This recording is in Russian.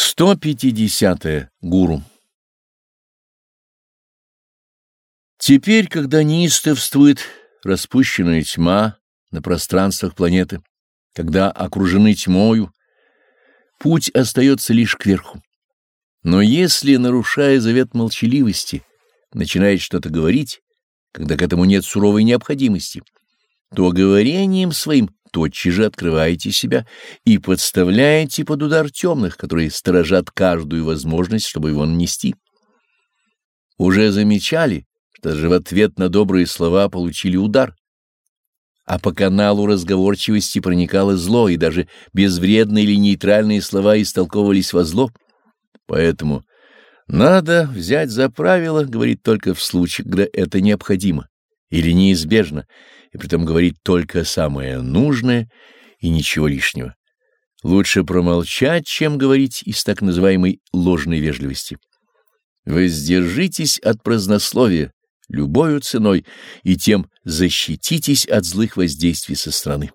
150. -е. Гуру Теперь, когда неистовствует распущенная тьма на пространствах планеты, когда окружены тьмою, путь остается лишь кверху. Но если, нарушая завет молчаливости, начинает что-то говорить, когда к этому нет суровой необходимости, то говорением своим тотчас же открываете себя и подставляете под удар темных, которые сторожат каждую возможность, чтобы его нанести. Уже замечали, что даже в ответ на добрые слова получили удар, а по каналу разговорчивости проникало зло, и даже безвредные или нейтральные слова истолковывались во зло. Поэтому надо взять за правило говорить только в случае, когда это необходимо или неизбежно, и притом говорить только самое нужное и ничего лишнего. Лучше промолчать, чем говорить из так называемой ложной вежливости. Воздержитесь от празднословия любою ценой и тем защититесь от злых воздействий со стороны.